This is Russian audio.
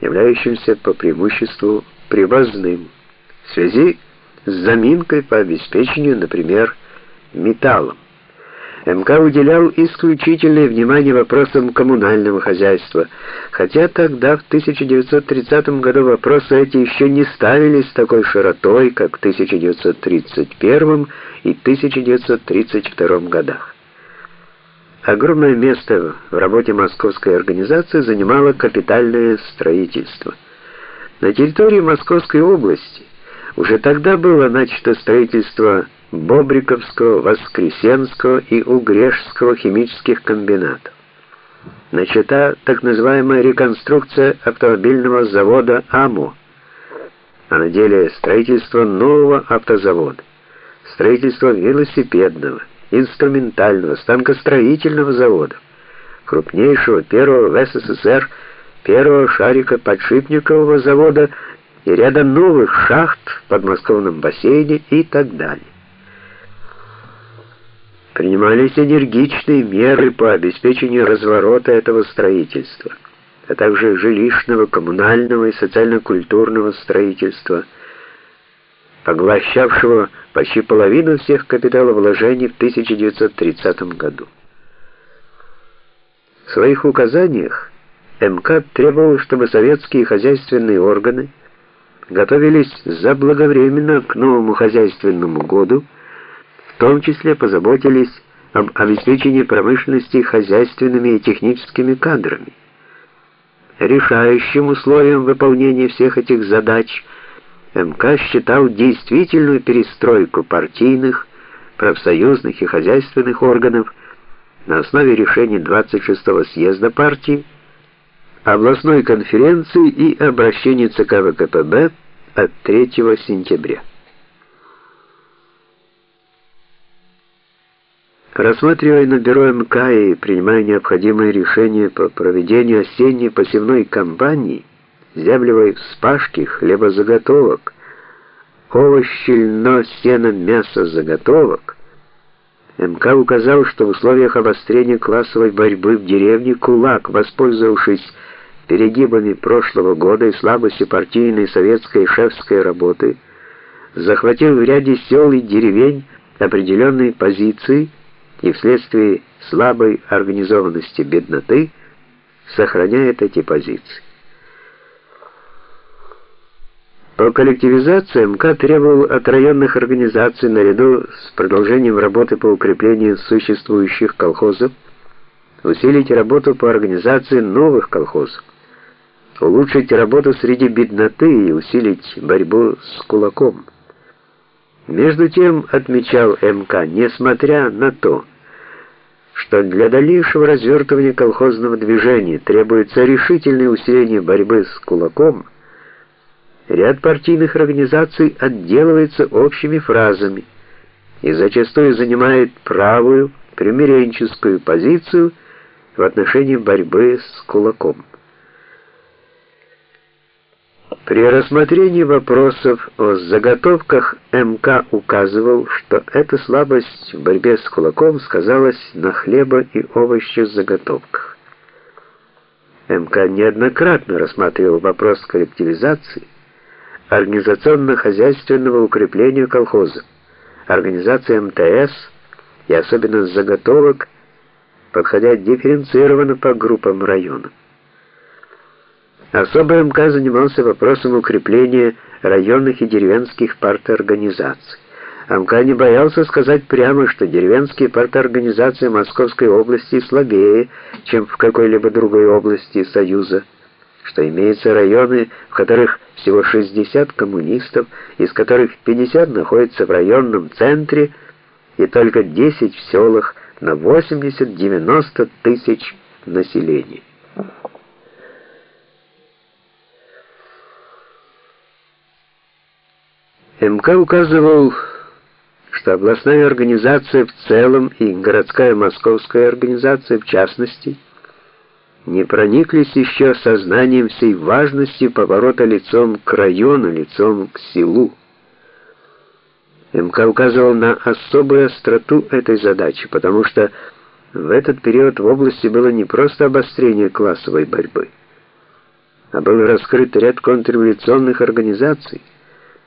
являющимся по преимуществу привозным, в связи с заминкой по обеспечению, например, металлом. МК уделял исключительное внимание вопросам коммунального хозяйства, хотя тогда, в 1930 году, вопросы эти еще не ставились такой широтой, как в 1931 и 1932 годах. Огромное место в работе московской организации занимало капитальное строительство. На территории Московской области уже тогда было начато строительство Бобриковского, Воскресенского и Угрешского химических комбинатов. Начата так называемая реконструкция автомобильного завода АМО, а на деле строительство нового автозавода, строительство велосипедного, инструментального, станкостроительного завода, крупнейшего первого в СССР первого шарика подшипникового завода и ряда новых шахт в подмосковном бассейне и так далее. Принимались энергичные меры по обеспечению разворота этого строительства, а также жилищного, коммунального и социально-культурного строительства, поглощавшего почти половину всех капиталовложений в 1930 году. В своих указаниях МК требовал, чтобы советские хозяйственные органы готовились заблаговременно к новому хозяйственному году, в том числе позаботились об обеспечении промышленности хозяйственными и техническими кадрами. Решающим условием выполнения всех этих задач МК считал действительную перестройку партийных, профсоюзных и хозяйственных органов на основе решений 26-го съезда партии областной конференции и обращения ЦК ВКПБ от 3 сентября. Рассматривая на бюро МК и принимая необходимые решения по проведению осенней посевной кампании, землевой вспашки, хлебозаготовок, овощи, льно, сено, мясо заготовок, МК указал, что в условиях обострения классовой борьбы в деревне кулак, воспользовавшись перегибами прошлого года и слабостью партийной советской и шефской работы, захватил в ряде сел и деревень определенные позиции и вследствие слабой организованности бедноты сохраняет эти позиции. По коллективизации МК требовал от районных организаций наряду с продолжением работы по укреплению существующих колхозов усилить работу по организации новых колхозов улучшить работу среди бедноты и усилить борьбу с кулаком. Между тем, отмечал МК, несмотря на то, что для дальнейшего развертывания колхозного движения требуется решительное усиление борьбы с кулаком, ряд партийных организаций отделывается общими фразами и зачастую занимает правую, примиренческую позицию в отношении борьбы с кулаком. При рассмотрении вопросов о заготовках МК указывал, что эта слабость в борьбе с кулаком сказалась на хлеба и овощах заготовках. МК неоднократно рассматривал вопрос коллективизации, организационно-хозяйственного укрепления колхоза, организации МТС и особенно заготовок, подходя дифференцированно по группам районов. Особо МК занимался вопросом укрепления районных и деревенских парторганизаций. МК не боялся сказать прямо, что деревенские парторганизации Московской области слабее, чем в какой-либо другой области Союза, что имеются районы, в которых всего 60 коммунистов, из которых 50 находятся в районном центре и только 10 в селах на 80-90 тысяч населения. МК указывал, что областная организация в целом и городская московская организация в частности не прониклись еще сознанием всей важности поворота лицом к району, лицом к селу. МК указывал на особую остроту этой задачи, потому что в этот период в области было не просто обострение классовой борьбы, а был раскрыт ряд контрреволюционных организаций.